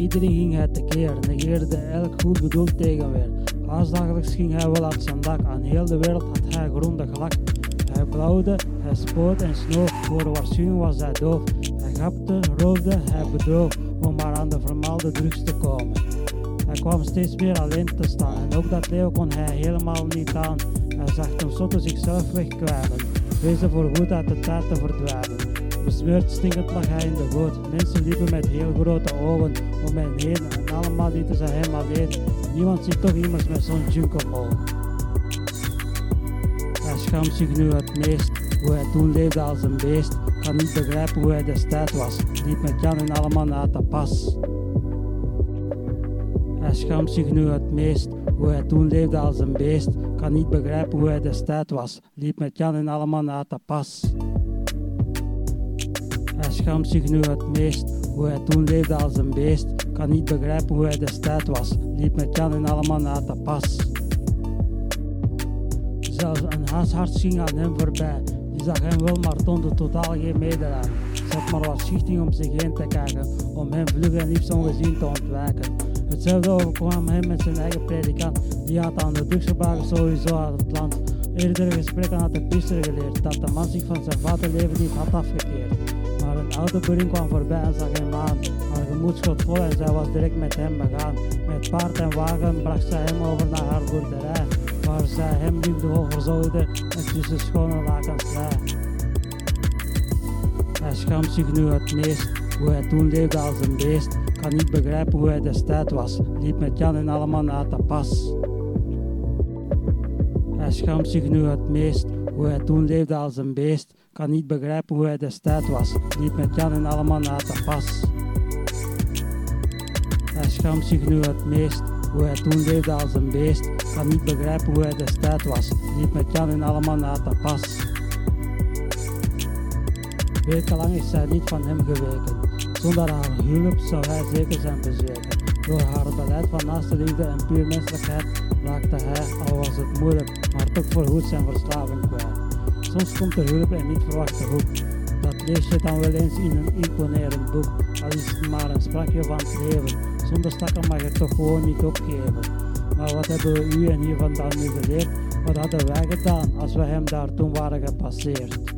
iedereen ging hij tekeer, negeerde elk goed bedoeld tegenweer. Haasdagelijks ging hij wel uit zijn dak, aan heel de wereld had hij grondig gelak. Hij blauwde, hij spoot en snoof, voor waarschuwing was hij doof. Hij gapte, roofde, hij bedroog, om maar aan de vermaalde drugs te komen. Hij kwam steeds meer alleen te staan en ook dat leven kon hij helemaal niet aan. Hij zag tenslotte zichzelf wegkwijnen, vreesde voor goed uit de tijd te verdwijnen. Besmeurd stinkend lag hij in de goot. Mensen liepen met heel grote ogen om hem heen en allemaal lieten ze hem alleen. Niemand ziet toch iemand met zo'n junk omhoog. Hij schaamt zich nu het meest, hoe hij toen leefde als een beest. Kan niet begrijpen hoe hij destijds was, liep met Jan en allemaal uit de pas. Hij schaamt zich nu het meest, hoe hij toen leefde als een beest. Kan niet begrijpen hoe hij destijds was, liep met Jan en allemaal uit de pas. Schaamt zich nu het meest, hoe hij toen leefde als een beest. Kan niet begrijpen hoe hij destijds was, liep met Jan en allemaal uit de pas. Zelfs een haashart ging aan hem voorbij. Die zag hem wel, maar toonde totaal geen medelijden. Zat maar wat schichting om zich heen te kijken, om hem vlug en liefst ongezien te ontwijken. Hetzelfde overkwam hem met zijn eigen predikant. Die had aan de drugsgebruiker sowieso uit het land. Eerdere gesprekken had de priester geleerd dat de man zich van zijn vaderleven niet had afgekeerd. Boerin kwam voorbij en zag hem aan. Haar gemoed schot vol en zij was direct met hem begaan. Met paard en wagen bracht zij hem over naar haar boerderij, waar zij hem liefdevol verzorgde en tussen schone lakens lei. Hij schaamt zich nu het meest, hoe hij toen leefde als een beest. Kan niet begrijpen hoe hij destijds was, liep met Jan en allemaal uit de pas. Hij schaamt zich nu het meest, hoe hij toen leefde als een beest. Kan niet begrijpen hoe hij destijds was, liep met Jan en allemaal uit de pas. Hij schaamt zich nu het meest, hoe hij toen leefde als een beest. Kan niet begrijpen hoe hij destijds was, liep met Jan en allemaal uit de pas. Wekenlang is zij niet van hem geweken. Zonder haar hulp zou hij zeker zijn bezweken. Door haar beleid van naaste liefde en puur menselijkheid raakte hij, al was het moeilijk, maar toch voorgoed zijn verslaving kwijt. Soms komt er hulp en niet verwachte hoek. Dat lees je dan wel eens in een imponerend boek, al is maar een sprakje van het leven. Zonder stakken mag je toch gewoon niet opgeven. Maar wat hebben we u en hiervan dan nu geleerd? Wat hadden wij gedaan als we hem daar toen waren gepasseerd?